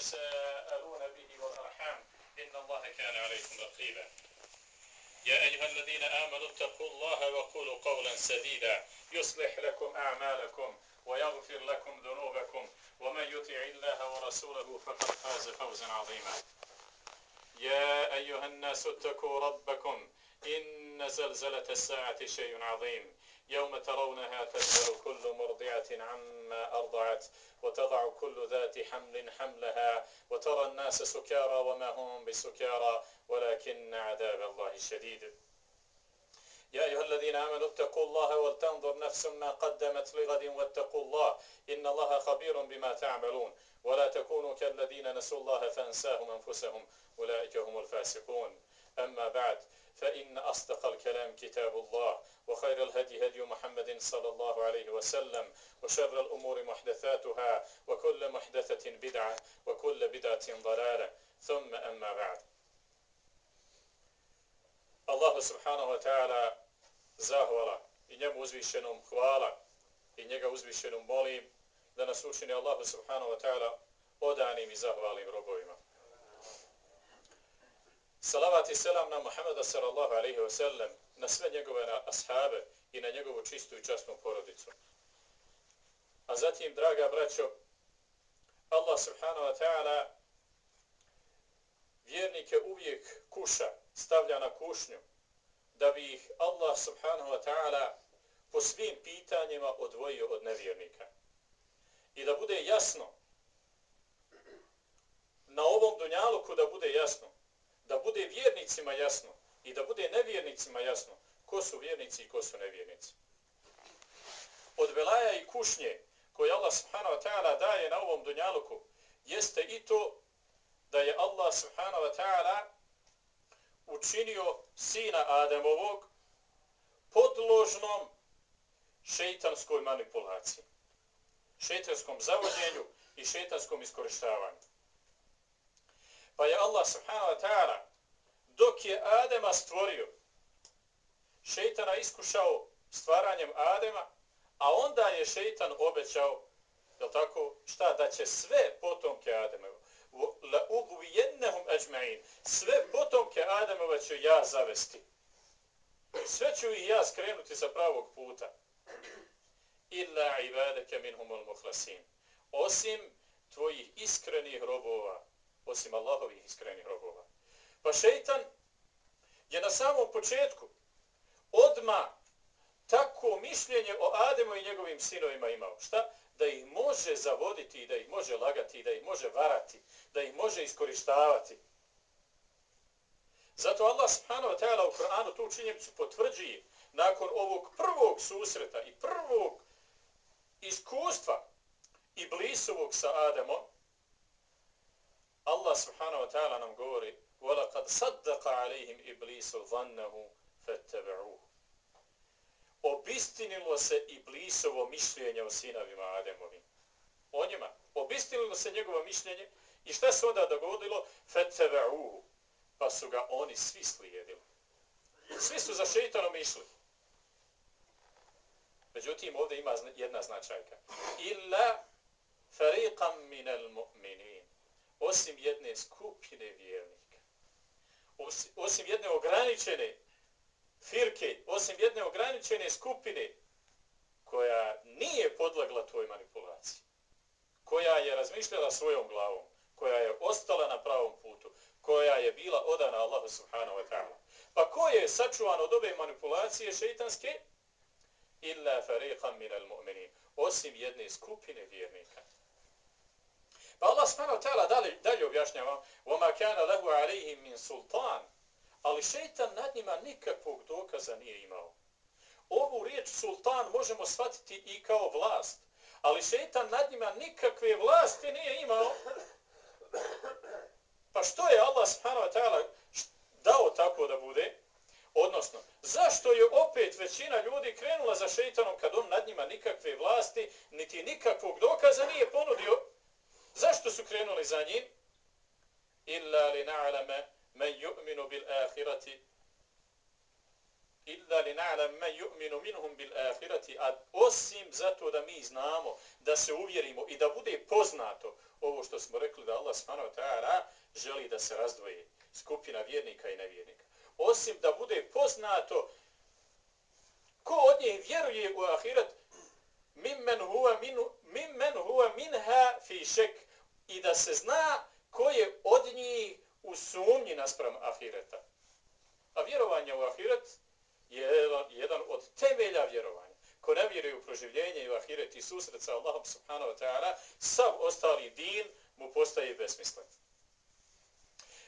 تساءلون به والأرحام إن الله كان عليكم رقيبا. يا أيها الذين آمنوا اتقوا الله وقولوا قولا سديدا. يصلح لكم أعمالكم ويغفر لكم ذنوبكم. ومن يطع الله ورسوله فقد فاز فوزا عظيما. يا أيها الناس اتقوا ربكم. إن زلزلة الساعة شيء عظيم. يوم ترونها تذهل كل مرضعة عما أرضعت وتضع كل ذات حمل حملها وترى الناس سكارى وما هم بسكارى ولكن عذاب الله شديد. يا أيها الذين آمنوا اتقوا الله ولتنظر نفس ما قدمت لغد واتقوا الله إن الله خبير بما تعملون. ولا تكونوا كالذين نسوا الله فأنساهم أنفسهم أولئك هم الفاسقون. أما بعد فإن أصدق الكلام كتاب الله وخير الهدي هدي محمد صلى الله عليه وسلم وشر الأمور محدثاتها وكل محدثة بدعة وكل بدعة ضلالة ثم أما بعد الله سبحانه وتعالى i njega uzvišenom molim da nas učini Allahu subhanahu wa ta'ala odanim i zahvalim. Salavat i selam na Muhammeda sallallahu alaihi wa sallam, na sve njegove ashabe i na njegovu čistu i častnu porodicu. A zatim, draga braćo, Allah subhanahu wa ta'ala vjernike uvijek kuša, stavlja na kušnju, da bi ih Allah subhanahu wa ta'ala po svim pitanjima odvojio od nevjernika. I da bude jasno, na ovom dunjaluku da bude jasno, da bude vjernicima jasno i da bude nevjernicima jasno ko su vjernici i ko su nevjernici. Od velaja i kušnje koje Allah subhanahu wa ta'ala daje na ovom dunjaluku jeste i to da je Allah subhanahu wa ta'ala učinio sina Ademovog podložnom šeitanskoj manipulaciji, šeitanskom zavođenju i šeitanskom iskorištavanju. Pa je Allah subhanahu wa ta'ala dok je Adema stvorio, šeitana iskušao stvaranjem Adema, a onda je šeitan obećao, je tako, šta, da će sve potomke Ademove, la ugvijennehum ajma'in, sve potomke Ademova ću ja zavesti. Sve ću i ja skrenuti sa pravog puta. Illa ibadeke minhumul muhlasin. Osim tvojih iskrenih robova, osim Allahovih iskrenih robova. Pa šeitan je na samom početku odma tako mišljenje o Ademu i njegovim sinovima imao. Šta? Da ih može zavoditi, i da ih može lagati, i da ih može varati, da ih može iskorištavati. Zato Allah subhanahu wa ta'ala u Koranu tu činjenicu potvrđuje nakon ovog prvog susreta i prvog iskustva i blisovog sa Ademom, Allah subhanahu wa ta'ala nam govori وَلَقَدْ صَدَّقَ عَلَيْهِمْ إِبْلِيسُ ظَنَّهُ فَتَّبَعُوهُ Obistinilo se Iblisovo mišljenje o sinovima Ademovim. O njima. Obistinilo se njegovo mišljenje i šta se onda dogodilo? فَتَّبَعُوهُ Pa su ga oni svi slijedili. Svi su za šeitanom išli. Međutim, ovdje ima jedna značajka. Illa fariqam minal mu'minin osim jedne skupine vjernika, osim jedne ograničene firke, osim jedne ograničene skupine koja nije podlegla tvoj manipulaciji, koja je razmišljala svojom glavom, koja je ostala na pravom putu, koja je bila odana Allahu subhanahu wa ta'ala. Pa ko je sačuvan od ove manipulacije šeitanske? Illa fariqan minal mu'minin. Osim jedne skupine vjernika. Pa Allah subhanahu wa ta'ala dalje, dalje objašnjava وَمَا كَانَ لَهُ عَلَيْهِمْ مِنْ سُلْطَانِ Ali šeitan nad njima nikakvog dokaza nije imao. Ovu riječ sultan možemo shvatiti i kao vlast. Ali šeitan nad njima nikakve vlasti nije imao. Pa što je Allah subhanahu wa ta'ala dao tako da bude? Odnosno, zašto je opet većina ljudi krenula za šeitanom kad on nad njima nikakve vlasti, niti nikakvog dokaza nije ponudio? Zašto su krenuli za njim? Illa li na'lame man yu'minu bil ahirati illa li na'lam man yu'minu minhum bil ahirati a osim zato da mi znamo da se uvjerimo i da bude poznato ovo što smo rekli da Allah subhanahu wa ta'ala želi da se razdvoje skupina vjernika i nevjernika. Osim da bude poznato ko od njih vjeruje u ahiret mimmen huwa minu mimmen huwa minha fi shak i da se zna ko je od njih u sumnji naspram ahireta a vjerovanje u ahiret je jedan od temelja vjerovanja. Ko ne vjeruje u proživljenje i u ahiret i susret sa Allahom subhanahu wa ta'ala, sav ostali din mu postaje besmislen.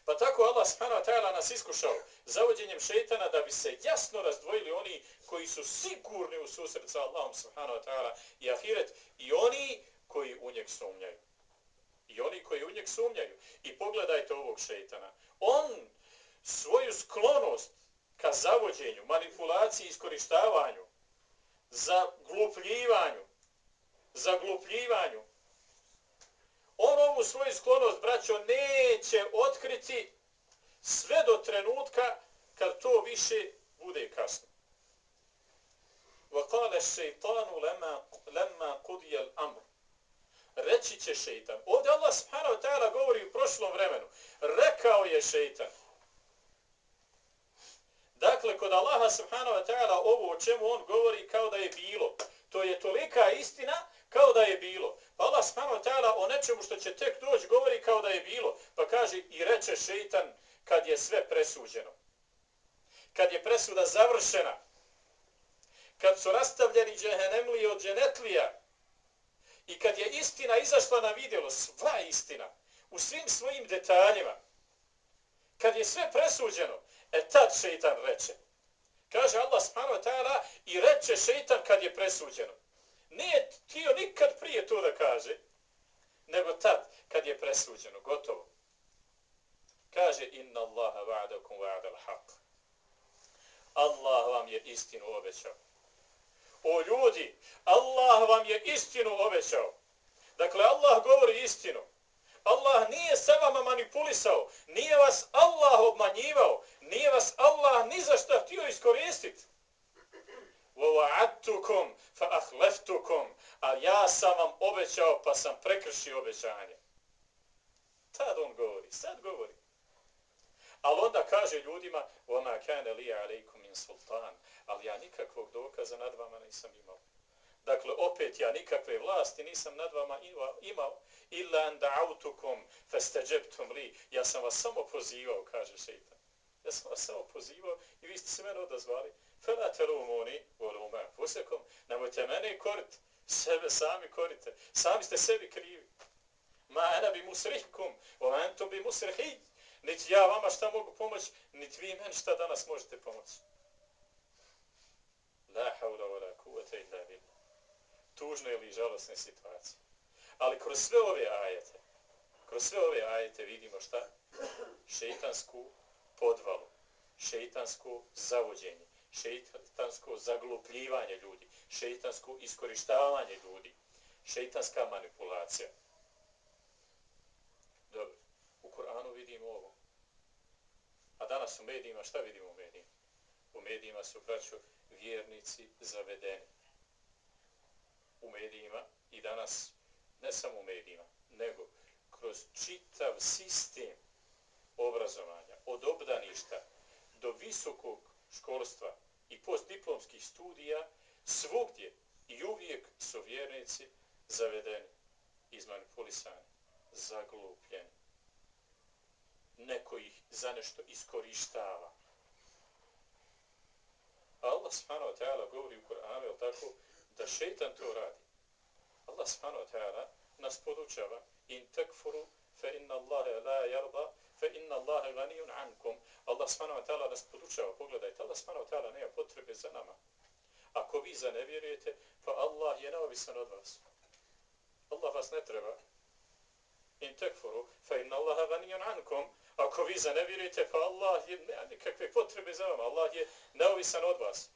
Pa tako Allah subhanahu wa ta'ala nas iskušao zavođenjem šeitana da bi se jasno razdvojili oni koji su sigurni u susret sa Allahom subhanahu wa ta'ala i ahiret i oni koji u njeg sumnjaju I oni koji u njeg sumnjaju. I pogledajte ovog šeitana. On svoju sklonost ka zavođenju, manipulaciji, iskorištavanju, za glupljivanju, za glupljivanju. On ovu svoju sklonost, braćo, neće otkriti sve do trenutka kad to više bude kasno. وَقَالَ الشَّيْطَانُ لَمَا, لَمَا قُدِيَ الْأَمْرُ Reći će šeitan. Ovdje Allah subhanahu wa ta'ala govori u prošlom vremenu. Rekao je šeitan. Dakle, kod Allaha subhanahu wa ta'ala ovo o čemu on govori kao da je bilo. To je tolika istina kao da je bilo. Pa Allah subhanahu wa ta'ala o nečemu što će tek doći govori kao da je bilo. Pa kaže i reče šeitan kad je sve presuđeno. Kad je presuda završena. Kad su rastavljeni džehenemlije od dženetlija. I kad je istina izašla na vidjelo, sva istina, u svim svojim detaljima. Kad je sve presuđeno, E tad šeitan reče. Kaže Allah subhanahu wa ta'ala i reče šeitan kad je presuđeno. Nije tio nikad prije to da kaže, nego tad kad je presuđeno, gotovo. Kaže inna Allaha va'adakum va'adal haq. Allah vam je istinu obećao. O ljudi, Allah vam je istinu obećao. Dakle, Allah govori istinu. Allah nije sa vama manipulisao, nije vas Allah obmanjivao, nije vas Allah ni za šta htio iskoristiti. وَوَعَدْتُكُمْ فَأَحْلَفْتُكُمْ A ja sam vam obećao pa sam prekršio obećanje. Tad on govori, sad govori. Ali onda kaže ljudima وَمَا كَانَ لِيَ عَلَيْكُمْ Kerim Sultan, ali ja nikakvog dokaza nad vama nisam imao. Dakle, opet ja nikakve vlasti nisam nad vama imao. Ilan da autukom festeđeptum li. Ja sam vas samo pozivao, kaže šeitan. Ja sam vas samo pozivao i vi ste se mene odazvali. Felate rumuni, u rume, pusekom, nemojte mene koriti, sebe sami korite. Sami ste sebi krivi. Ma ena bi musrihkum, o entom bi musrihi. Niti ja vama šta mogu pomoći, niti vi meni šta danas možete pomoći. La haula wa la kuvata illa billah. Tužne ili žalosne situacije. Ali kroz sve ove ajete, kroz sve ove ajete vidimo šta? Šeitansku podvalu, šeitansko zavođenje, šeitansko zaglupljivanje ljudi, šeitansko iskorištavanje ljudi, šeitanska manipulacija. Dobro, u Koranu vidimo ovo. A danas u medijima, šta vidimo u medijima? U medijima su, braćo, vjernici zavedeni. U medijima i danas, ne samo u medijima, nego kroz čitav sistem obrazovanja, od obdaništa do visokog školstva i postdiplomskih studija, svugdje i uvijek su vjernici zavedeni, izmanipulisani, zaglupljeni. Neko ih za nešto iskorištava. Allah subhanahu wa ta'ala govori u Kur'anu, tako, da šeitan to radi. Allah subhanahu wa ta'ala nas podučava in tekfuru fa inna Allahe la yarda fa inna Allahe ganijun ankum. Allah subhanahu wa ta'ala nas podučava, pogledajte, Allah subhanahu wa ta'ala nema potrebe za nama. Ako vi za ne vjerujete, pa Allah je neovisan od vas. Allah vas ne treba. In tekfuru, fa inna Allahe ganijun ankum. Ako vi za pa Allah je nema nikakve potrebe za vama. Allah je neovisan od vas.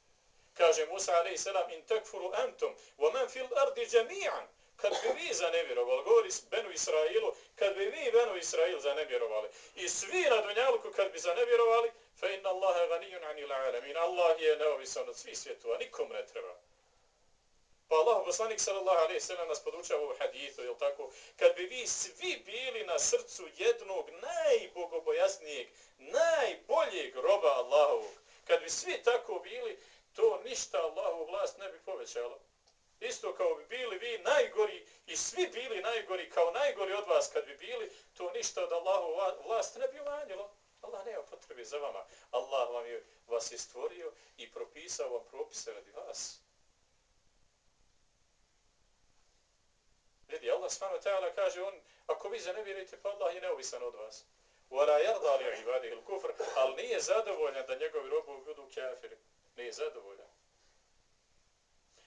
Kaže Musa a.s. in tekfuru antum, wa man fil ardi jami'an, kad bi vi zanevjerovali, govori Benu Israilu, kad bi vi Benu Israil zanevjerovali i svi na Dunjaluku kad bi zanevjerovali, fa inna Allahe ganijun anil alamin. Allah je neovisan od svih svjetova, nikom ne treba. Pa Allah, poslanik sallallahu alaihi sallam nas podučava u hadithu, jel tako? Kad bi vi svi bili na srcu jednog najbogobojasnijeg, najboljeg roba Allahovog, kad bi svi tako bili, to ništa Allahu vlast ne bi povećalo. Isto kao bi bili vi najgori i svi bili najgori kao najgori od vas kad bi bili, to ništa od Allahov vlast ne bi umanjilo. Allah nema potrebe za vama. Allah vam je, vas je stvorio i propisao vam propise radi vas. Vidi, Allah subhanahu ta'ala kaže on, ako vi zanevjerujete, pa Allah je neovisan od vas. Wala yarda li ibadihi al-kufr, al nije zadovoljan da njegovi robovi budu kafiri. Nije zadovoljan.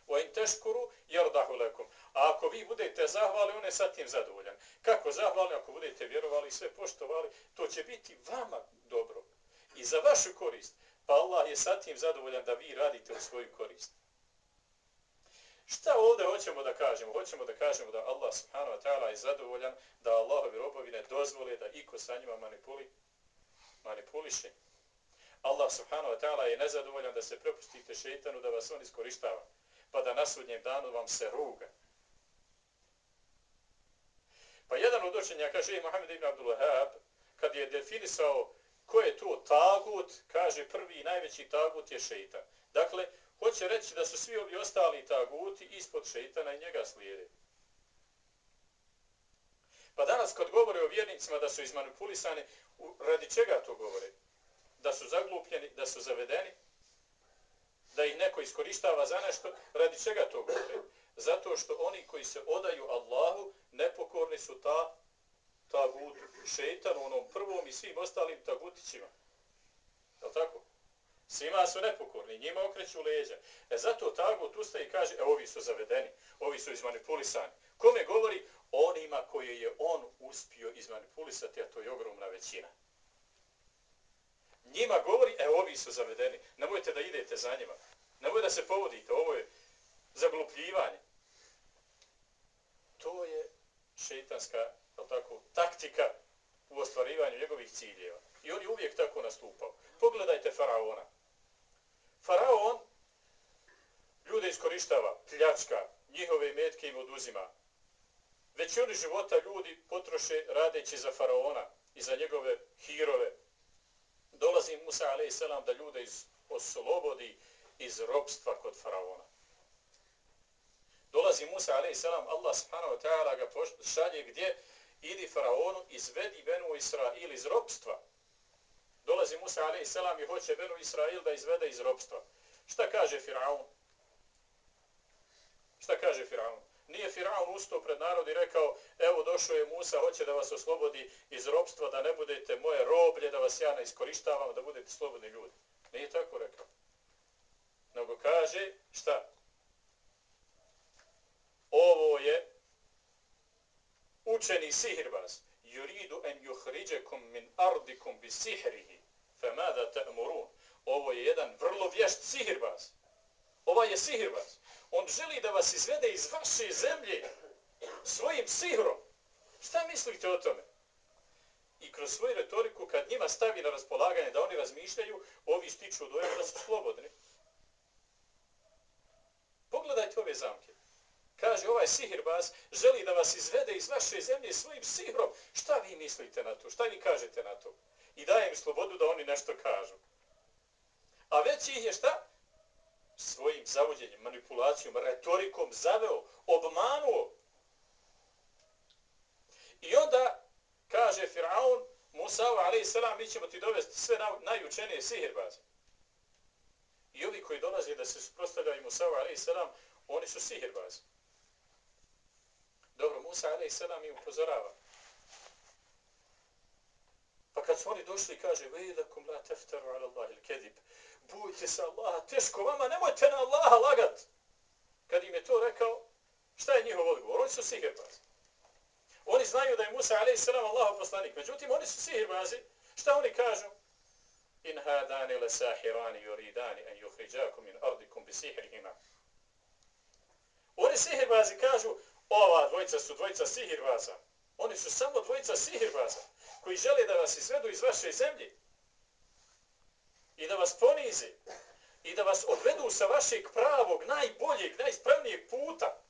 Wa in tashkuru yardahu lakum. A ako vi budete zahvali, on je sa tim zadovoljan. Kako zahvali, ako budete vjerovali i sve poštovali, to će biti vama dobro. I za vašu korist. Pa Allah je sa tim zadovoljan da vi radite u svoju korist. Šta ovdje hoćemo da kažemo? Hoćemo da kažemo da Allah subhanahu wa ta'ala je zadovoljan da Allahovi robovi ne dozvole da iko sa njima manipuli, manipuliše. Allah subhanahu wa ta'ala je nezadovoljan da se prepustite šeitanu da vas on iskorištava. Pa da na sudnjem danu vam se ruga. Pa jedan od učenja kaže Mohamed ibn Abdul Wahab kad je definisao ko je to tagut, kaže prvi i najveći tagut je šeitan. Dakle, hoće reći da su svi ovi ostali taguti ispod šeitana i njega slijede. Pa danas kad govore o vjernicima da su izmanipulisani, radi čega to govore? Da su zaglupljeni, da su zavedeni, da ih neko iskorištava za nešto, radi čega to govore? Zato što oni koji se odaju Allahu, nepokorni su ta tagut šeitan u onom prvom i svim ostalim tagutićima. Je tako? Svima su nepokorni, njima okreću leđa. E zato Tagut ustaje i kaže, e, ovi su zavedeni, ovi su izmanipulisani. Kome govori? Onima koje je on uspio izmanipulisati, a to je ogromna većina. Njima govori, e, ovi su zavedeni. Nemojte da idete za njima. Nemojte da se povodite. Ovo je zaglupljivanje. To je šeitanska tako, taktika u ostvarivanju njegovih ciljeva. I on je uvijek tako nastupao. Pogledajte faraona. Faraon ljude iskorištava, pljačka, njihove metke im oduzima. Već oni života ljudi potroše radeći za faraona i za njegove hirove. Dolazi Musa a.s. da ljude iz, oslobodi iz robstva kod faraona. Dolazi Musa a.s. Allah subhanahu wa ta'ala ga šalje gdje idi faraonu izvedi Benu Israil iz robstva dolazi Musa a.s. i hoće Benu Israil da izvede iz robstva. Šta kaže Firaun? Šta kaže Firaun? Nije Firaun ustao pred narod i rekao, evo došao je Musa, hoće da vas oslobodi iz robstva, da ne budete moje roblje, da vas ja ne iskorištavam, da budete slobodni ljudi. Nije tako rekao. Nego kaže, šta? Ovo je učeni sihirbaz. Yuridu en yuhriđekum min ardikum bi sihrihi. Femada te'murun. Ovo je jedan vrlo vješt sihirbaz. Ova je sihirbaz. On želi da vas izvede iz vaše zemlje svojim sihrom. Šta mislite o tome? I kroz svoju retoriku, kad njima stavi na raspolaganje da oni razmišljaju, ovi stiču dojemu da su slobodni. Pogledajte ove zamke. Kaže, ovaj sihirbaz želi da vas izvede iz vaše zemlje svojim sihrom. Šta vi mislite na to? Šta vi kažete na to? I daje im slobodu da oni nešto kažu. A već ih je šta? Svojim zavođenjem, manipulacijom, retorikom zaveo, obmanuo. I onda kaže Firaun, Musa, ali selam, mi ćemo ti dovesti sve najučenije sihirbaze. I ovi koji dolaze da se suprostavljaju Musa, ali selam, oni su sihirbazi. Dobro, Musa, ali selam, mi upozorava. Pa kad su oni došli, kaže, Vejdakum la teftaru ala Allahi il kedib. Bujte se Allaha, teško vama, nemojte na Allaha lagat. Kad im je to rekao, šta je njihov odgovor? Oni su sihirbazi. Oni znaju da je Musa a.s. Allahov poslanik. Međutim, oni su sihirbazi. Šta oni kažu? In hadani le sahirani yuridani an yuhriđakum min ardikum bi sihrihima. Oni sihirbazi kažu, ova dvojica su dvojica sihirbaza. Oni su samo dvojica sihirbaza koji žele da vas izvedu iz vaše zemlje i da vas ponize i da vas odvedu sa vašeg pravog, najboljeg, najspravnijeg puta.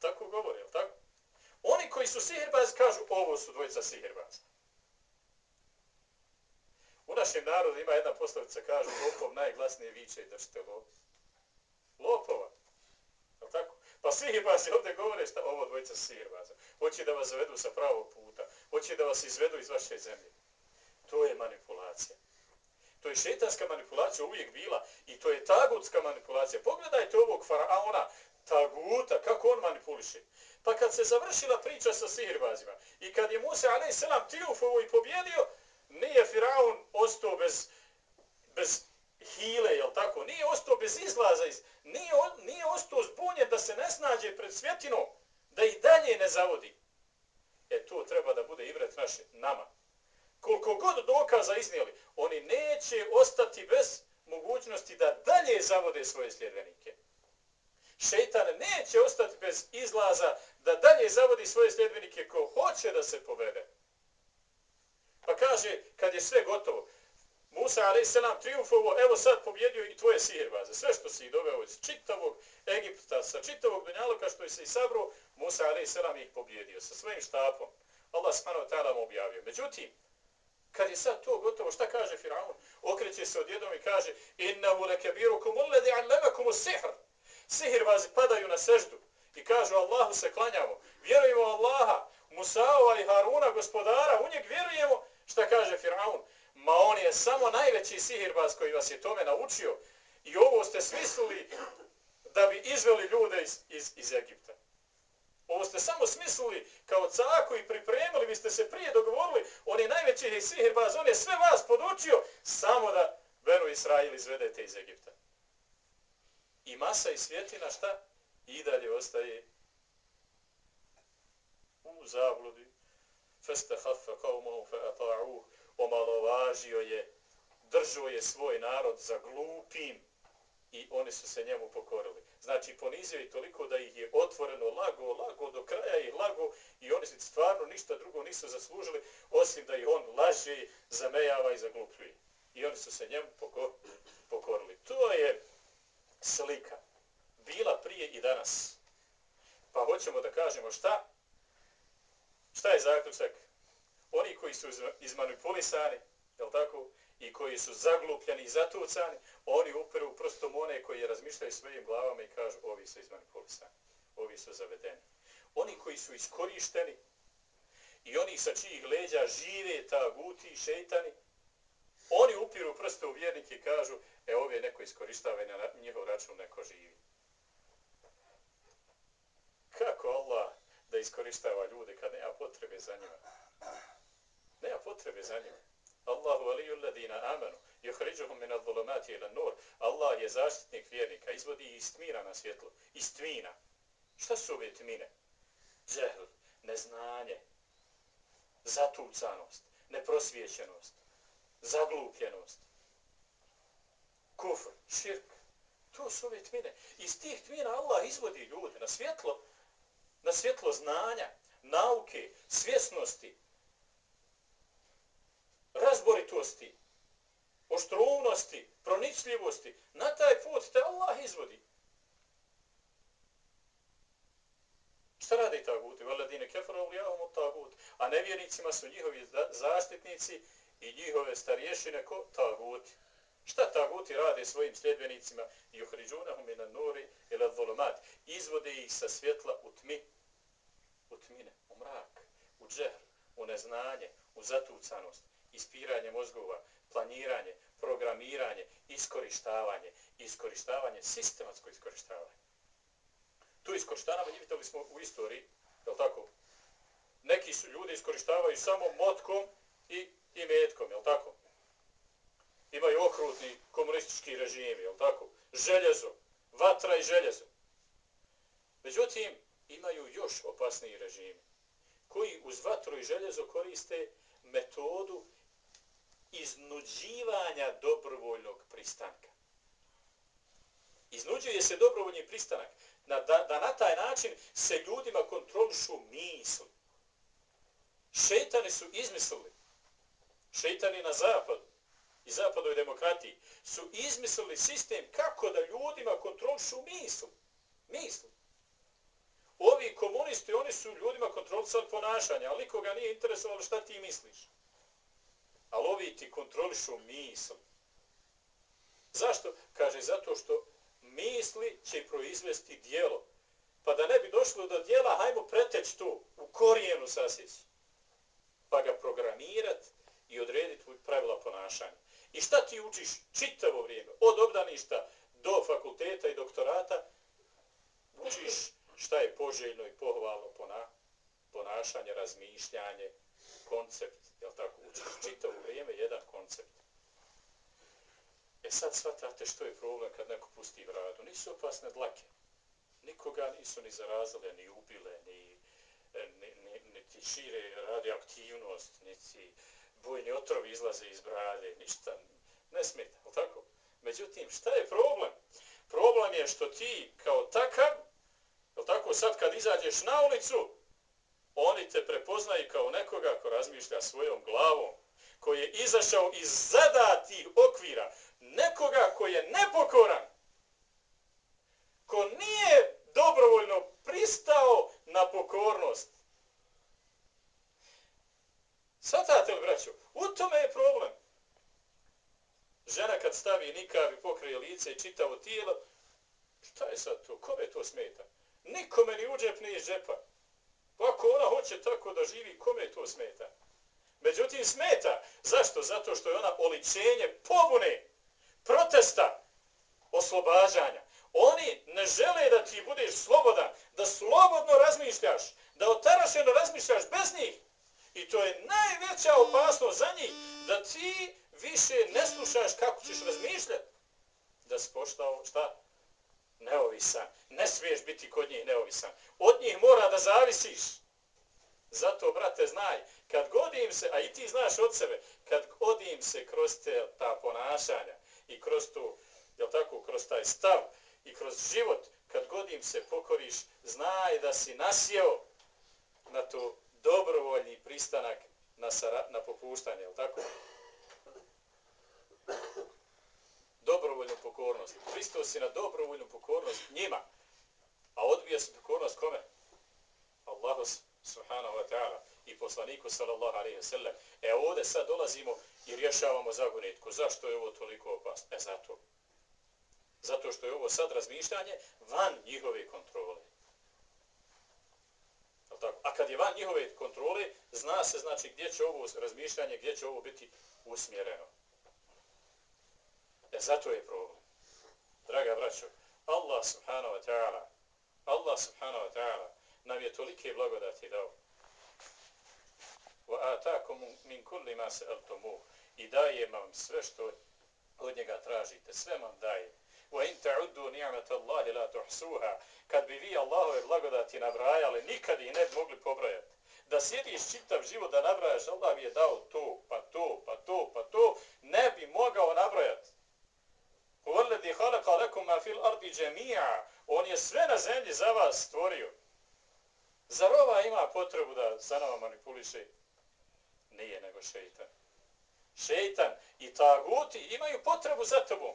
Tako govore, tako? Oni koji su sihirbazi kažu ovo su dvojica sihirbaza. U našem narodu ima jedna poslovica, kaže lopov najglasnije viče i držite lop. Lopova. Je tako? Pa sihirbazi ovdje govore šta ovo dvojica sihirbaza. Hoće da vas zavedu sa pravog puta. Hoće da vas izvedu iz vaše zemlje. To je manipulacija. To je šetanska manipulacija uvijek bila i to je tagutska manipulacija. Pogledajte ovog faraona, taguta, kako on manipuliše. Pa kad se završila priča sa sihirbazima i kad je Musa a.s. triumfovo i pobjedio, nije Firaun ostao bez, bez hile, jel tako? Nije ostao bez izlaza, iz, nije, nije ostao zbunjen da se ne snađe pred svjetinom, da i dalje ne zavodi. E to treba da bude ibret naš nama. Koliko god dokaza iznijeli, oni neće ostati bez mogućnosti da dalje zavode svoje sljedbenike. Šeitan neće ostati bez izlaza da dalje zavodi svoje sljedbenike ko hoće da se povede. Pa kaže, kad je sve gotovo, Musa a.s. triumfovo, evo sad pobjedio i tvoje sihirbaze. Sve što si ih doveo iz čitavog Egipta, sa čitavog Dunjaloka što je se i sabro, Musa a.s. ih pobjedio sa svojim štapom. Allah s.a. mu objavio. Međutim, kad je sad to gotovo, šta kaže Firaun? Okreće se odjednom i kaže Innahu lekabirukum ulladi allamakum sihr. Sihirbazi padaju na seždu i kažu Allahu se klanjamo. Vjerujemo Allaha, Musaova i Haruna, gospodara, u njeg vjerujemo. Šta kaže Firaun? Ma on je samo najveći sihirbaz koji vas je tome naučio. I ovo ste smislili da bi izveli ljude iz, iz, iz Egipta. Ovo ste samo smislili kao caku i pripremili, vi ste se prije dogovorili, on je najveći sihirbaz, on je sve vas podučio, samo da veru Israil izvedete iz Egipta. I masa i svjetina šta? I dalje ostaje u zabludi. Feste hafa kao mu fe ata'uh omalovažio je, držao je svoj narod za glupim i oni su se njemu pokorili. Znači, ponizio je toliko da ih je otvoreno lago, lago, do kraja ih lago i oni su stvarno ništa drugo nisu zaslužili, osim da ih on laže, zamejava i zaglupljuje. I oni su se njemu pokorili. To je slika. Bila prije i danas. Pa hoćemo da kažemo šta? Šta je zaključak? Oni koji su izmanipulisani, je tako? i koji su zaglupljeni i zatucani, oni uperu prstom one koji razmišljaju svojim glavama i kažu ovi su izmanipulisani, ovi su zavedeni. Oni koji su iskorišteni i oni sa čijih leđa žive ta guti i šeitani, oni upiru prste u vjernike i kažu e ovi neko iskorištava i na njihov račun neko živi. Kako Allah da iskorištava ljude kad nema potrebe za njima? Nema potrebe za njima. Allahu aliju ladina amanu juhriđuhum min adh-dhulumati ila an-nur. Allah je zaštitnik vjernika, izvodi iz tmina na svjetlo, iz tmina. Šta su ove tmine? Džehl, neznanje, zatucanost, neprosvjećenost, zaglupljenost, kufr, širk. To su ove tmine. Iz tih tmina Allah izvodi ljude na svjetlo, na svjetlo znanja, nauke, svjesnosti, razboritosti, oštrovnosti, pronicljivosti, na taj put te Allah izvodi. Šta radi taguti? Valadine kefaru ulijahom od tagut. A nevjernicima su njihovi zaštitnici i njihove starješine ko taguti. Šta taguti rade svojim sljedbenicima? Juhriđunahum ina nuri ila dhulumat. Izvode ih sa svjetla u tmi, u tmine, u mrak, u džehr, u neznanje, u zatucanost ispiranje mozgova, planiranje, programiranje, iskorištavanje, iskorištavanje, sistematsko iskorištavanje. Tu iskorištavanje vidjeli smo u istoriji, je tako? Neki su ljudi iskorištavaju samo motkom i, i metkom, je tako? Imaju okrutni komunistički režimi, je tako? Željezo, vatra i željezo. Međutim, imaju još opasniji režimi koji uz vatru i željezo koriste metodu iznuđivanja dobrovoljnog pristanka. Iznuđuje se dobrovoljni pristanak. Na, da, da na taj način se ljudima kontrolišu misli. Šeitani su izmislili, šeitani na zapadu i zapadoj demokratiji, su izmislili sistem kako da ljudima kontrolišu misli. Misli. Ovi komunisti, oni su ljudima kontrolisali ponašanje, ali nikoga nije interesovalo šta ti misliš. Ali ovi ti kontrolišu misl. Zašto? Kaže, zato što misli će proizvesti dijelo. Pa da ne bi došlo do dijela, hajmo preteći to u korijenu sasjeći. Pa ga programirat i odrediti pravila ponašanja. I šta ti učiš čitavo vrijeme, od obdaništa do fakulteta i doktorata, učiš šta je poželjno i pohvalno ponašanje, razmišljanje, koncept, jel tako? Učiš čitavo vrijeme jedan koncept. E sad shvatate što je problem kad neko pusti bradu. Nisu opasne dlake. Nikoga nisu ni zarazile, ni ubile, ni, ni, ni, ni ti šire radioaktivnost, ni ti bojni otrovi izlaze iz brade, ništa ne smeta, ali tako? Međutim, šta je problem? Problem je što ti kao takav, ali tako sad kad izađeš na ulicu, oni te prepoznaju kao nekoga ko razmišlja svojom glavom, koji je izašao iz zadatih okvira, nekoga koji je nepokoran, ko nije dobrovoljno pristao na pokornost. Svatate li, braćo, U tome je problem. Žena kad stavi nikav i pokrije lice i čitavo tijelo, šta je sad to? Kome to smeta? Nikome ni uđep ni iz džepa. Pa ako ona hoće tako da živi, kome to smeta? Međutim, smeta. Zašto? Zato što je ona oličenje pobune protesta oslobađanja. Oni ne žele da ti budeš slobodan, da slobodno razmišljaš, da otarašeno razmišljaš bez njih. I to je najveća opasnost za njih, da ti više ne slušaš kako ćeš razmišljati. Da si poštao šta? Neovisan. Ne smiješ biti kod njih neovisan. Od njih mora da zavisiš. Zato, brate, znaj, kad godim se, a i ti znaš od sebe, kad godim se kroz te, ta ponašanja, i kroz tu, jel tako, kroz taj stav i kroz život, kad godim se pokoriš, znaj da si nasjeo na to dobrovoljni pristanak na, sara, na popuštanje, jel tako? Dobrovoljnu pokornost. Pristao si na dobrovoljnu pokornost njima, a odbija se pokornost kome? Allahu subhanahu wa ta'ala i poslaniku sallallahu alaihi wa sallam. E ovdje sad dolazimo i rješavamo zagonetku. Zašto je ovo toliko opasno? E zato. Zato što je ovo sad razmišljanje van njihove kontrole. A kad je van njihove kontrole, zna se znači gdje će ovo razmišljanje, gdje će ovo biti usmjereno. E zato je problem. Draga braćo, Allah subhanahu wa ta'ala, Allah subhanahu wa ta'ala nam je tolike blagodati dao. Wa atakum min kulli ma sa'altumu i daje vam sve što od njega tražite, sve vam daje. Wa in ta'uddu ni'mata Allahi la tuhsuha. Kad bi vi Allahove blagodati nabrajali, nikad ih ne bi mogli pobrojati. Da sjediš čitav život da nabrajaš, Allah bi je dao to, pa to, pa to, pa to, ne bi mogao nabrojati. Huvalladhi khalaqa lakum ma fil ardi jami'a. On je sve na zemlji za vas stvorio. Zar ova ima potrebu da sa nama manipuliše? Nije nego šeitan. Šeitan i taguti imaju potrebu za tobom.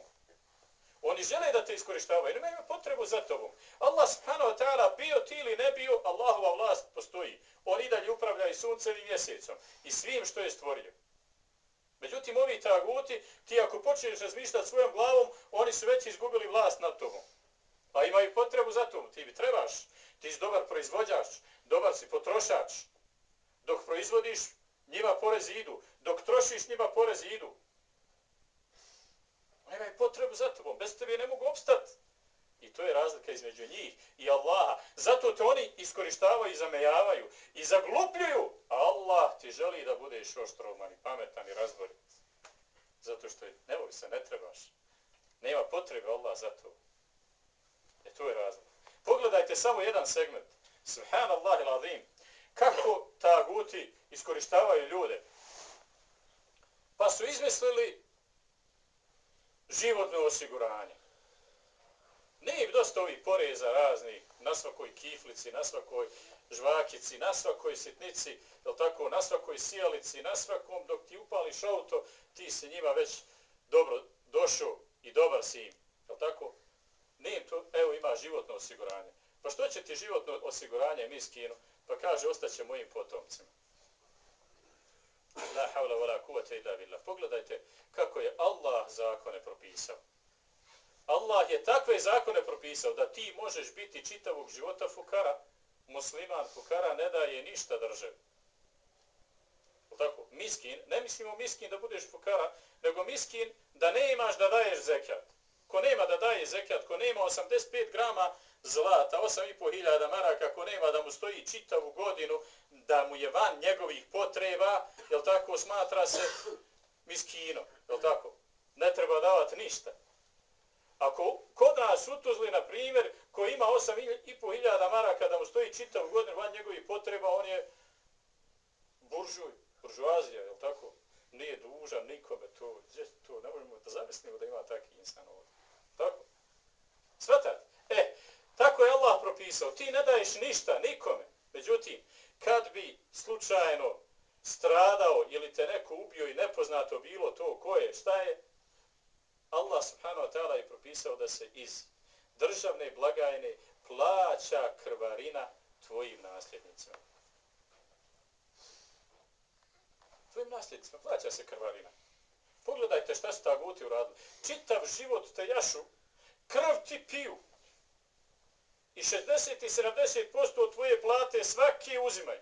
Oni žele da te iskorištavaju, imaju potrebu za tobom. Allah subhanahu wa ta'ala bio ti ili ne bio, Allahova vlast postoji. On i dalje upravlja i suncem i mjesecom i svim što je stvorio. Međutim, ovi taguti, ti ako počneš razmišljati svojom glavom, oni su već izgubili vlast nad tobom. Pa imaju potrebu za tom. Ti bi trebaš. Ti si dobar proizvođač, dobar si potrošač. Dok proizvodiš, njima porezi idu. Dok trošiš, njima porezi idu. Oni imaju potrebu za tobom. Bez tebe ne mogu obstati. I to je razlika između njih i Allaha. Zato te oni iskorištavaju i zamejavaju i zaglupljuju. A Allah ti želi da budeš oštroman i pametan i razborit. Zato što je, ne voli se, ne trebaš. Nema potrebe Allah za to. E to je razlika. Pogledajte samo jedan segment. Subhanallah il azim. Kako taguti iskorištavaju ljude. Pa su izmislili životno osiguranje. Nije im dosta ovih poreza raznih, na svakoj kiflici, na svakoj žvakici, na svakoj sitnici, jel tako, na svakoj sijalici, na svakom, dok ti upališ auto, ti se njima već dobro došao i dobar si im, jel tako? Nije to, evo ima životno osiguranje. Pa što će ti životno osiguranje mi skinu? Pa kaže, ostaće mojim potomcima. La havla wala kuvata illa billah. Pogledajte kako je Allah zakone propisao. Allah je takve zakone propisao da ti možeš biti čitavog života fukara, musliman fukara ne daje ništa državi. Tako, miskin, ne mislimo miskin da budeš fukara, nego miskin da ne imaš da daješ zekat. Ko nema da daje zekat, ko nema 85 grama zlata, 8,5 hiljada maraka, ko nema da mu stoji čitavu godinu, da mu je van njegovih potreba, jel tako, smatra se miskino, jel tako? Ne treba davati ništa. Ako kod nas utuzli, na primjer, koji ima 8,5 hiljada maraka da mu stoji čitav godin van njegovih potreba, on je buržuj, buržuazija, je tako? Nije dužan nikome to, to ne možemo da zamislimo da ima takvi insan ovdje. Tako? Svatate? E, tako je Allah propisao. Ti ne daješ ništa nikome. Međutim, kad bi slučajno stradao ili te neko ubio i nepoznato bilo to ko je, šta je, Allah subhanahu wa ta'ala je propisao da se iz državne blagajne plaća krvarina tvojim nasljednicima. Tvojim nasljednicima plaća se krvarina. Pogledajte šta su taguti uradili. Čitav život te jašu, krv ti piju. I 60 i 70% od tvoje plate svake uzimaju.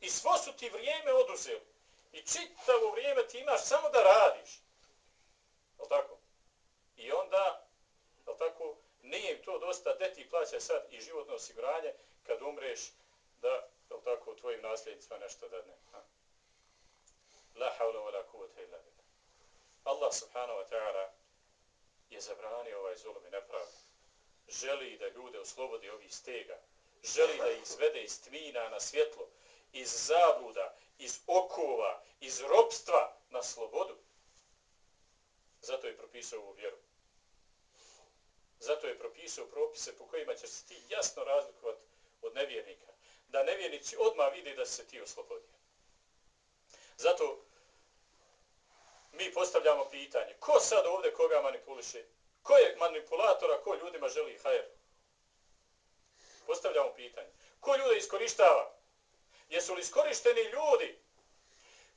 I svo su ti vrijeme oduzeli. I čitavo vrijeme ti imaš samo da radiš. Je tako? I onda, je tako, nije im to dosta, da ti plaća sad i životno osiguranje kad umreš da, je tako, tvojim nasljednicima nešto dadne. Ha? La haula wa la kuvata illa billah. Allah subhanahu wa ta'ala je zabranio ovaj zulum i nepravdu. Želi da ljude oslobodi ovih stega. Želi da ih izvede iz tmina na svjetlo, iz zabluda, iz okova, iz robstva na slobodu. Zato je propisao ovu vjeru. Zato je propisao propise po kojima će se ti jasno razlikovati od nevjernika. Da nevjernici odmah vide da se ti oslobodio. Zato mi postavljamo pitanje. Ko sad ovdje koga manipuliše? Ko je manipulator, ko ljudima želi hajer? Postavljamo pitanje. Ko ljude iskorištava? Jesu li iskorišteni ljudi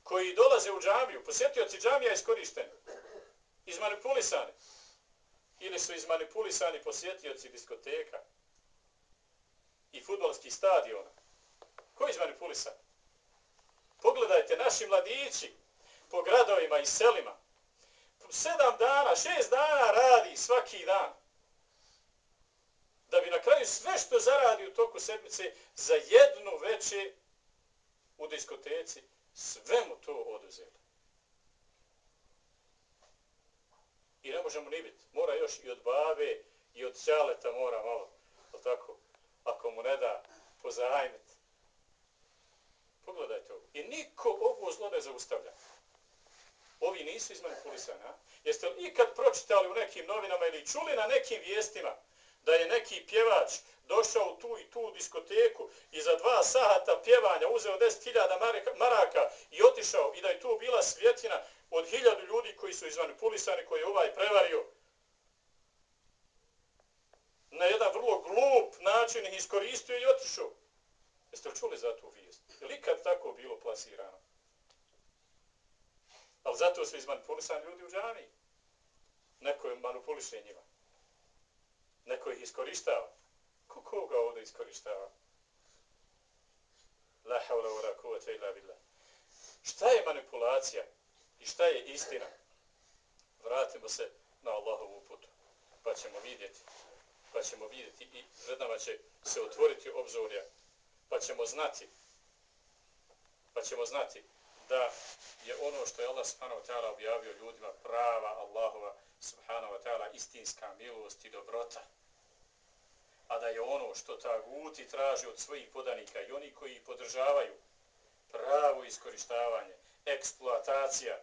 koji dolaze u džamiju? Posjetioci džamija iskorišteni? Izmanipulisani? Ili su izmanipulisani posjetioci diskoteka i futbolskih stadiona? Ko je izmanipulisan? Pogledajte, naši mladići po gradovima i selima, sedam dana, šest dana radi svaki dan. Da bi na kraju sve što zaradi u toku sedmice za jednu veče u diskoteci, sve mu to oduzeli. I ne možemo ni biti. Mora još i od babe i od ćaleta mora malo. tako? Ako mu ne da pozajmet. Pogledajte ovo. I niko ovo zlo ne zaustavlja. Ovi nisu izmanipulisani, a? Jeste li ikad pročitali u nekim novinama ili čuli na nekim vijestima da je neki pjevač došao u tu i tu diskoteku i za dva sata pjevanja uzeo 10.000 maraka i otišao i da je tu bila svjetina od hiljadu ljudi koji su izmanipulisani, koji je ovaj prevario na jedan vrlo glup način ih iskoristio i otišao. Jeste li čuli za tu vijest? Je li ikad tako bilo plasirano? Ali zato su izmanipulisani ljudi u džami. Neko je manipuliše njima. Neko ih iskoristava. Ko koga ovdje iskoristava? La haula wa la kuvata illa billah. Šta je manipulacija i šta je istina? Vratimo se na Allahovu putu. Pa ćemo vidjeti. Pa ćemo vidjeti i pred nama će se otvoriti obzorja. Pa ćemo znati. Pa ćemo znati da je ono što je Allah subhanahu wa ta'ala objavio ljudima prava Allahova subhanahu wa ta'ala istinska milost i dobrota. A da je ono što ta guti traži od svojih podanika i oni koji ih podržavaju pravo iskorištavanje, eksploatacija,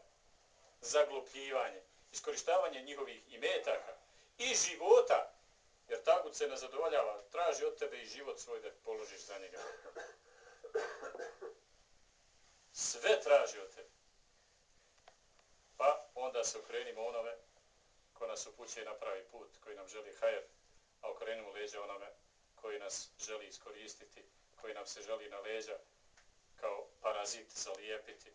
zaglupljivanje, iskorištavanje njihovih imetaka i života Jer tagut se ne zadovoljava, traži od tebe i život svoj da položiš za njega. Sve traži od tebe. Pa onda se okrenimo onome ko nas upućuje na pravi put, koji nam želi hajer, a okrenimo leđa onome koji nas želi iskoristiti, koji nam se želi na leđa kao parazit zalijepiti,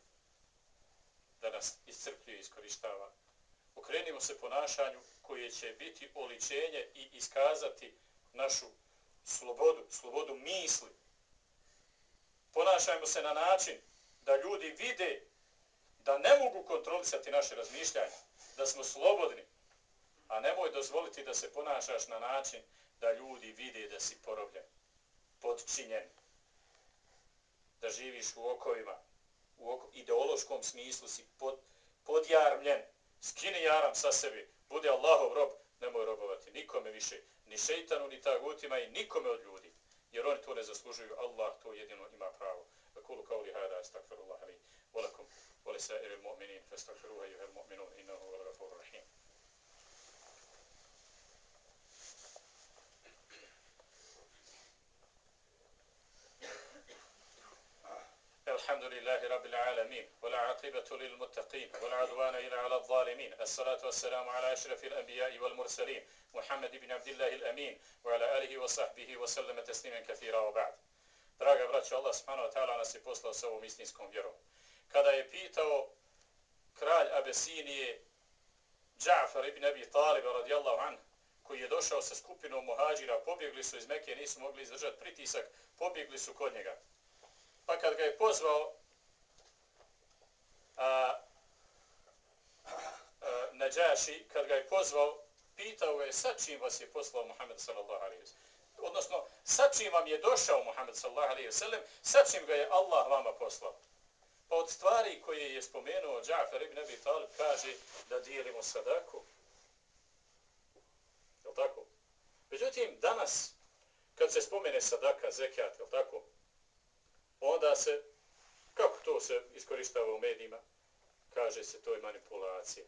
da nas iscrpljuje i iskorištava. Okrenimo se ponašanju koje će biti oličenje i iskazati našu slobodu, slobodu misli. Ponašajmo se na način da ljudi vide da ne mogu kontrolisati naše razmišljanje, da smo slobodni, a nemoj dozvoliti da se ponašaš na način da ljudi vide da si porobljen, podčinjen, da živiš u okovima, u ideološkom smislu si pod, podjarmljen, skini jaram sa sebi, bude Allahov rob, nemoj robovati nikome više, ni šeitanu, ni tagutima i nikome od ljudi, jer oni to ne zaslužuju, Allah to jedino ima pravo. Kulu kao li hada, astakfirullah, ali volakum, voli sa iri mu'minin, fastakfiruha juhel mu'minun, innahu vala rahim. الحمد لله رب العالمين والعاقبة للمتقين والعدوان إلى على الظالمين الصلاة والسلام على أشرف الأنبياء والمرسلين محمد بن عبد الله الأمين وعلى آله وصحبه وسلم تسليما كثيرا وبعد Draga braća, Allah subhanahu wa ta'ala nas je poslao sa ovom istinskom vjerom. Kada je pitao kralj Abesinije Džafar ibn Abi Talib radijallahu anhu, koji je došao sa skupinom muhađira, pobjegli su iz Mekke, nisu mogli izdržati pritisak, pobjegli su kod njega. Pa kad ga je pozvao a, a, Nađaši, kad ga je pozvao, pitao je sa čim vas je poslao Muhammed sallallahu alaihi wa Odnosno, sa čim vam je došao Muhammed sallallahu alaihi wa sallam, sa čim ga je Allah vama poslao. Pa od stvari koje je spomenuo Džafer ibn Abi Talib kaže da dijelimo sadaku. Je tako? Međutim, danas, kad se spomene sadaka, zekat, je tako? Onda se, kako to se iskoristava u medijima, kaže se to je manipulacija.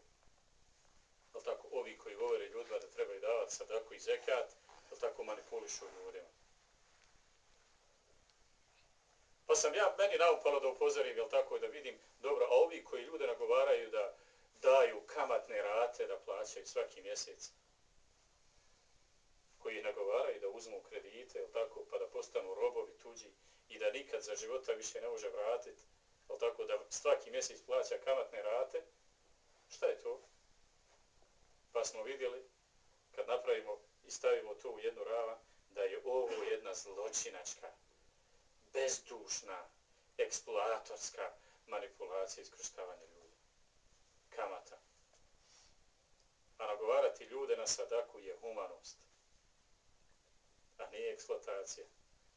Jel tako? Ovi koji govore ljudima da trebaju davati sadaku i zekat, jel tako manipulišu ljudima. Pa sam ja meni naupalo da upozorim, jel tako, da vidim, dobro, a ovi koji ljude nagovaraju da daju kamatne rate da plaćaju svaki mjesec, koji nagovaraju da uzmu kredite, jel tako, pa da postanu robovi tuđi, i da nikad za života više ne može vratiti, ali tako da svaki mjesec plaća kamatne rate, šta je to? Pa smo vidjeli, kad napravimo i stavimo to u jednu ravan, da je ovo jedna zločinačka, bezdušna, eksploatorska manipulacija iskruštavanja ljudi. Kamata. A nagovarati ljude na sadaku je humanost, a nije eksploatacija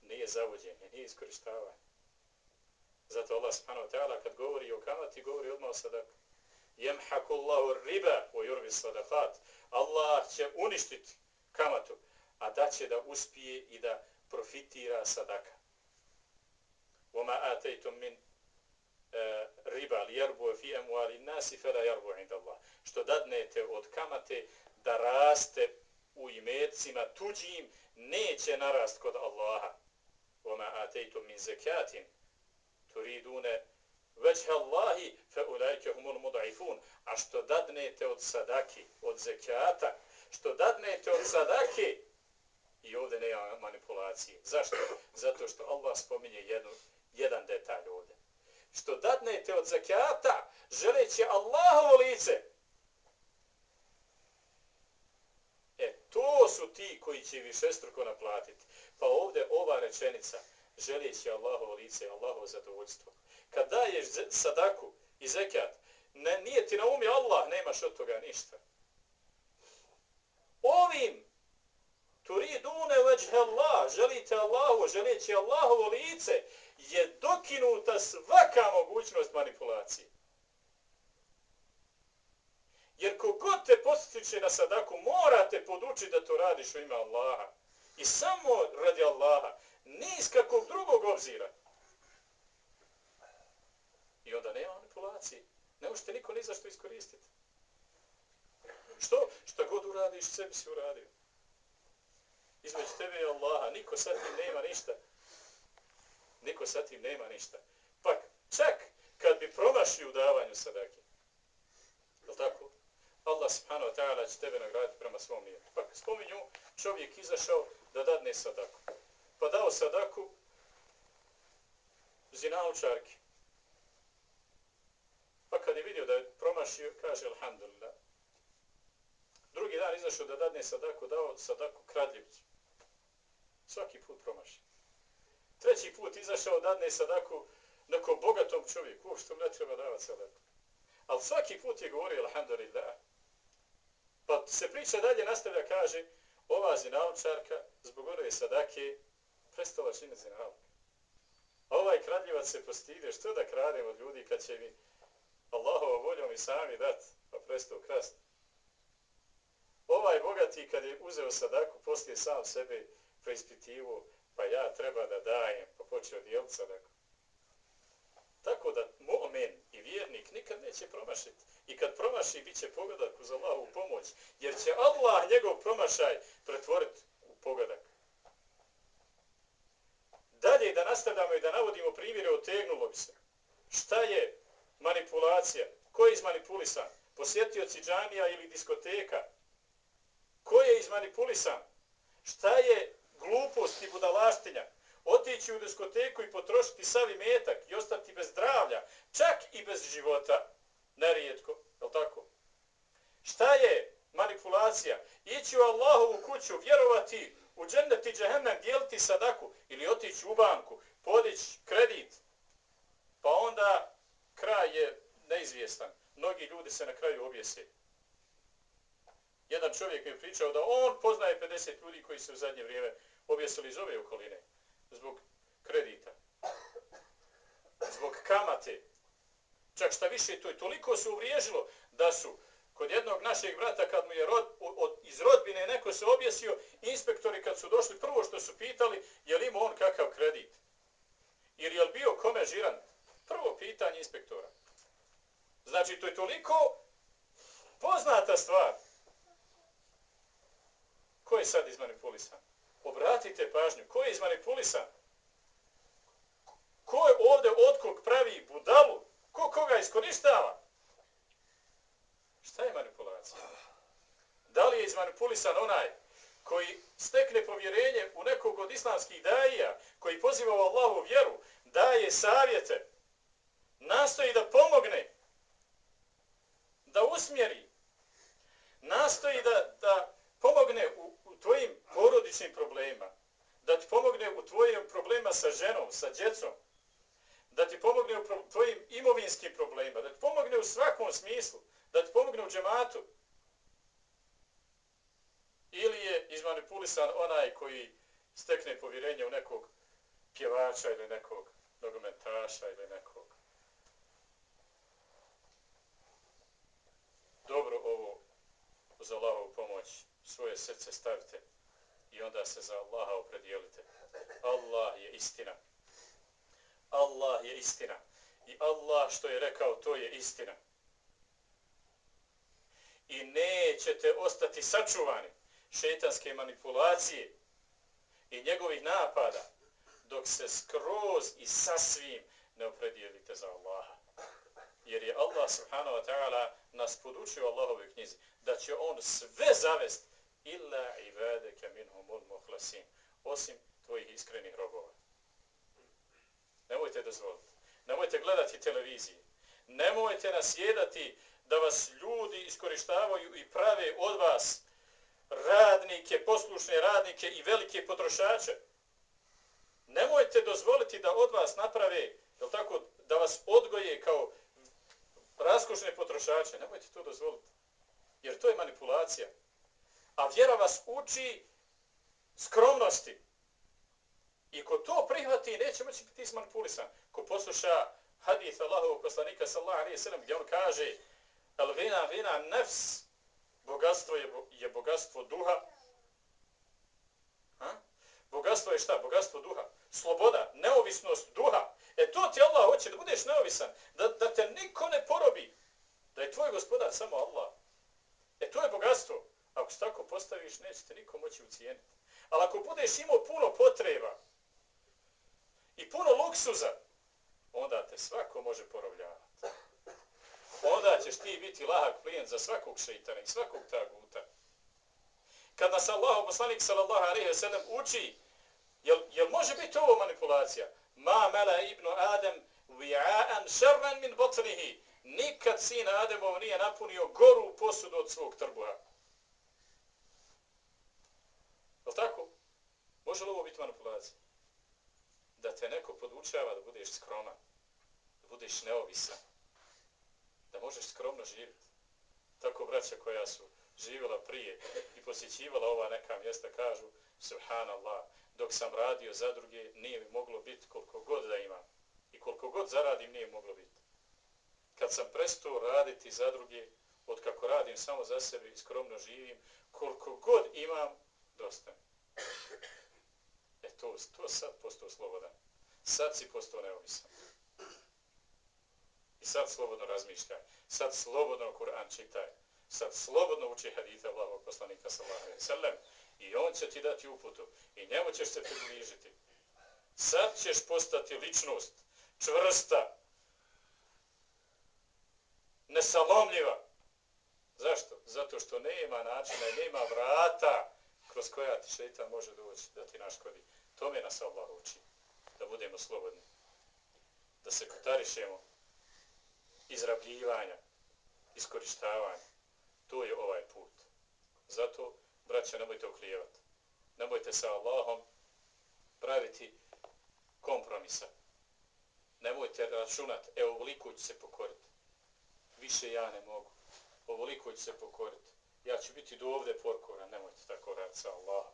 nije zavođenje, nije iskoristavanje. Zato Allah subhanahu wa ta'ala kad govori o kamati, govori odmah o sadaku. Jemhaku Allahu riba u jurbi sadafat. Allah će uništiti kamatu, a da će da uspije i da profitira sadaka. Wama ataytum min e, riba li yarbu fi amwali an-nas fala yarbu 'inda Allah. Što dadnete od kamate da raste u imetcima tuđim, neće narast kod Allaha. وما آتيتم من زكاة تريدون وجه الله فأولئك هم المضعفون a što dadnete od sadaki, od zekata, što dadnete od sadake, i ovdje nema manipulacije. Zašto? Zato što Allah spominje jednu, jedan detalj ovdje. Što dadnete od zekata, želeći Allahovo lice, e, to su ti koji će više struko naplatiti. Pa ovdje ova rečenica, želijeći Allahovo lice, i Allahovo zadovoljstvo. Kad daješ sadaku i zekat, ne, nije ti na umi Allah, nemaš od toga ništa. Ovim turidune veđhe Allah, želite Allahovo, želijeći Allahovo lice, je dokinuta svaka mogućnost manipulacije. Jer kogod te postiče na sadaku, morate podučiti da to radiš u ime Allaha. I samo radi Allaha, ni iz kakvog drugog obzira. I onda nema manipulacije. Ne možete niko ni za što iskoristiti. Što? Šta god uradiš, sebi si uradio. između tebe i Allaha. Niko sa tim nema ništa. Niko sa tim nema ništa. Pa čak kad bi promašio u davanju sadake. Je tako? Allah subhanahu wa ta'ala će tebe nagraditi prema svom nijetu. Pa spominju, čovjek izašao da dadne sadaku. Pa dao sadaku zinaučarki. Pa kad je vidio da je promašio, kaže alhamdulillah. Drugi dan izašao da dadne sadaku, dao sadaku kradljivcu. Svaki put promaši. Treći put izašao da dadne sadaku nekom bogatom čovjeku. Uopšte mu ne treba davati sadaku. Ali svaki put je govorio alhamdulillah. Pa se priča dalje nastavlja, kaže, ova zinaučarka zbog ove sadake prestala činiti zinalog. A ovaj kradljivac se postide, što da kradem od ljudi kad će mi Allahova voljom i sami dat, pa prestao krasti. Ovaj bogati kad je uzeo sadaku, poslije sam sebe preispitivo, pa ja treba da dajem, pa počeo dijeliti sadaku. Tako da mu'min i vjernik nikad neće promašiti. I kad promaši, bit će pogodak uz Allahovu pomoć. Jer će Allah njegov promašaj pretvoriti u pogodak. Dalje da nastavljamo i da navodimo primjere, otegnulo bi se. Šta je manipulacija? Ko je izmanipulisan? Posjetioci džamija ili diskoteka? Ko je izmanipulisan? Šta je glupost i budalaštinja? Otići u diskoteku i potrošiti savi metak i ostati bez zdravlja, čak i bez života, nerijetko, je tako? Šta je manipulacija? Ići u Allahovu kuću, vjerovati u džennet i džehennem, dijeliti sadaku ili otići u banku, podići kredit, pa onda kraj je neizvjestan. Mnogi ljudi se na kraju objese. Jedan čovjek mi je pričao da on poznaje 50 ljudi koji se u zadnje vrijeme objesili iz ove okoline zbog kredita, zbog kamate. Čak šta više, to je toliko se uvriježilo da su kod jednog našeg brata kad mu je rod, od, iz rodbine neko se objesio, inspektori kad su došli, prvo što su pitali, je li ima on kakav kredit? Ili je li bio kome žiran? Prvo pitanje inspektora. Znači, to je toliko poznata stvar. Ko je sad izmanipulisan? Obratite pažnju. Ko je izmanipulisan? Ko je ovdje otkog pravi budalu? Ko koga iskoristava? Šta je manipulacija? Da li je izmanipulisan onaj koji stekne povjerenje u nekog od islamskih daija, koji poziva u Allahu vjeru, daje savjete, nastoji da pomogne, da usmjeri, nastoji da, da pomogne u, u tvojim porodičnim problemima, da ti pomogne u tvojim problema sa ženom, sa djecom, da ti pomogne u pro, tvojim imovinskim problemima, da ti pomogne u svakom smislu, da ti pomogne u džematu. Ili je izmanipulisan onaj koji stekne povjerenje u nekog pjevača ili nekog nogometaša ili nekog. Dobro ovo za Allahovu pomoć svoje srce stavite i onda se za Allaha opredijelite. Allah je istina. Allah je istina. I Allah što je rekao, to je istina. I nećete ostati sačuvani šetanske manipulacije i njegovih napada dok se skroz i sasvim ne opredijelite za Allaha. Jer je Allah subhanahu wa ta'ala nas podučio Allahove knjizi da će on sve zavest illa ibadeke minhumul muhlasin osim tvojih iskrenih robova. Nemojte dozvoliti. Nemojte gledati televizije. Nemojte nasjedati da vas ljudi iskorištavaju i prave od vas radnike, poslušne radnike i velike potrošače. Nemojte dozvoliti da od vas naprave, je tako, da vas odgoje kao raskošne potrošače. Nemojte to dozvoliti. Jer to je manipulacija. A vjera vas uči skromnosti. I ko to prihvati, neće moći biti ismanipulisan. Ko posluša hadith Allahovog poslanika sallallahu alaihi sallam, gdje on kaže Al-vina vina nefs, bogatstvo je, je bogatstvo duha. Ha? Bogatstvo je šta? Bogatstvo duha. Sloboda, neovisnost duha. E to ti Allah hoće da budeš neovisan, da, da te niko ne porobi, da je tvoj gospodar samo Allah. E to je bogatstvo. Ako se tako postaviš, neće te niko moći ucijeniti. Ali ako budeš imao puno potreba i puno luksuza, onda te svako može porobljavati. Onda ćeš ti biti lahak plijen za svakog šeitana i svakog taguta. Kad nas Allah, poslanik sallallahu alaihi wa sallam, uči, jel, jel može biti ovo manipulacija? Ma mela ibn Adem vi'a'an šarran min botnihi. Nikad sin Ademov nije napunio goru posudu od svog trbuha. Je tako? Može li ovo biti manipulacija? Da te neko podučava da budeš skroman, da budeš neovisan, da možeš skromno živjeti. Tako braća koja su živjela prije i posjećivala ova neka mjesta kažu Subhanallah, dok sam radio za druge nije mi moglo biti koliko god da imam. I koliko god zaradim nije moglo biti. Kad sam prestao raditi za druge, od kako radim samo za sebe i skromno živim, koliko god imam, dosta. E to, to sad postao slobodan. Sad si postao neovisan. I sad slobodno razmišljaj. Sad slobodno Kur'an čitaj. Sad slobodno uči hadite Allahog poslanika sallahu alaihi sallam. I on će ti dati uputu. I njemu ćeš se približiti. Sad ćeš postati ličnost. Čvrsta. Nesalomljiva. Zašto? Zato što nema načina i nema vrata kroz koja ti šeitan može doći da ti naškodi. Tome nas Allah uči. Da budemo slobodni. Da se kutarišemo izrabljivanja, iskorištavanja. To je ovaj put. Zato, braća, nemojte oklijevati. Nemojte sa Allahom praviti kompromisa. Nemojte računati, evo, ovoliko ću se pokoriti. Više ja ne mogu. Ovoliko ću se pokoriti. Ja ću biti do ovde porkoran. Nemojte tako raditi sa Allahom.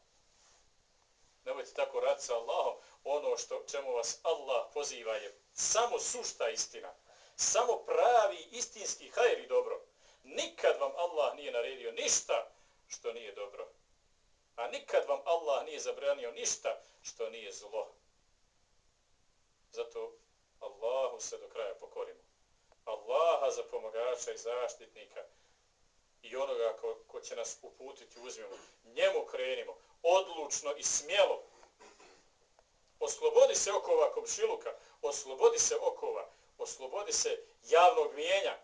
Nemojte tako raditi sa Allahom. Ono što čemu vas Allah poziva je samo sušta istina samo pravi istinski hajr i dobro. Nikad vam Allah nije naredio ništa što nije dobro. A nikad vam Allah nije zabranio ništa što nije zlo. Zato Allahu se do kraja pokorimo. Allaha za pomagača i zaštitnika i onoga ko, ko će nas uputiti uzmimo. Njemu krenimo odlučno i smjelo. Oslobodi se okova komšiluka, oslobodi se okova oslobodi se javnog mijenja,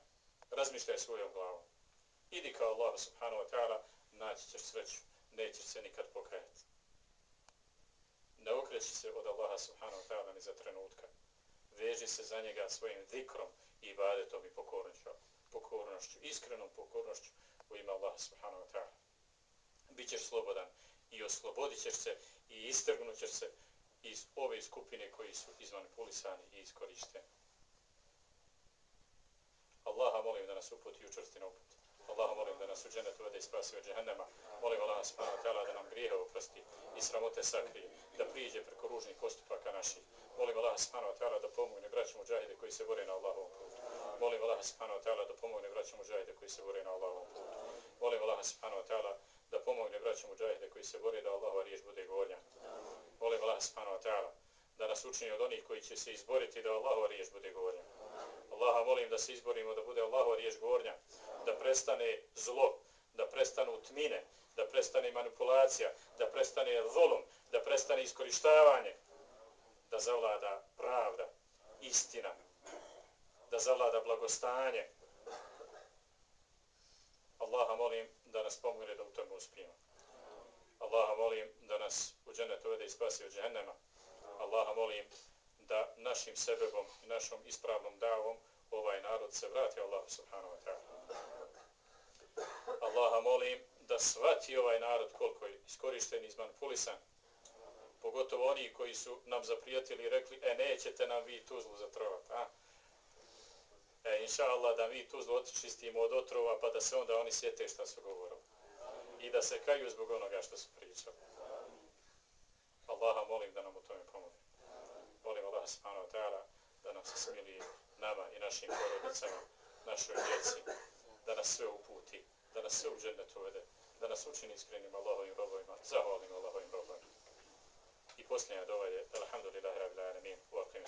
razmišljaj svojom glavom. Idi kao Allah subhanahu wa ta'ala, naći ćeš sreću, nećeš se nikad pokajati. Ne okreći se od Allaha subhanahu wa ta'ala ni za trenutka. Veži se za njega svojim zikrom i ibadetom i pokornošću, pokornošću, iskrenom pokornošću u ime Allaha subhanahu wa ta'ala. Bićeš slobodan i oslobodit ćeš se i istrgnut ćeš se iz ove skupine koji su izmanipulisani i iskorišteni. Allaha molim da nas uputi i učvrsti na uput. Allaha molim da nas u dženetu vede i spasi od džehennema. Molim Allaha subhanahu ta'ala da nam grijehe oprosti i sramote sakrije, da priđe preko ružnih postupaka naših. Molim Allaha subhanahu ta'ala da pomogne braćom muđahide koji se bore na Allahovom putu. Molim Allaha subhanahu ta'ala da pomogne braćom muđahide koji se bore na Allahovom putu. Molim Allaha subhanahu ta'ala da pomogne braćom muđahide koji se bore da Allahova riječ bude gornja. Molim Allaha subhanahu ta'ala da nas učini od onih koji će se izboriti da Allahova riječ bude gornja. Allaha molim da se izborimo da bude Allahova riječ gornja, da prestane zlo, da prestanu tmine, da prestane manipulacija, da prestane volum, da prestane iskorištavanje, da zavlada pravda, istina, da zavlada blagostanje. Allaha molim da nas pomogne da u tome uspijemo. Allaha molim da nas u džennet uvede i spasi od džennema. Allaha molim da našim sebebom i našom ispravnom davom ovaj narod se vrati Allahu subhanahu wa ta'ala. Allaha molim da svati ovaj narod koliko je iskorišten i izmanipulisan. Pogotovo oni koji su nam zaprijatili i rekli, e, nećete nam vi tuzlu zatrovati. A? E, inša Allah, da mi tuzlu očistimo od otrova, pa da se onda oni sjete šta su govorili. I da se kaju zbog onoga što su pričali. Allaha molim da nam u tome pomogne molim Allah subhanahu wa ta'ala da nam se smili nama i našim porodicama, našoj djeci, da nas sve uputi, da nas sve u džennet uvede, da nas učini iskrenim Allahovim robovima, zahvalim Allahovim robovima. I posljednja dovolje, alhamdulillah, alhamdulillahi rabbil alamin, u akim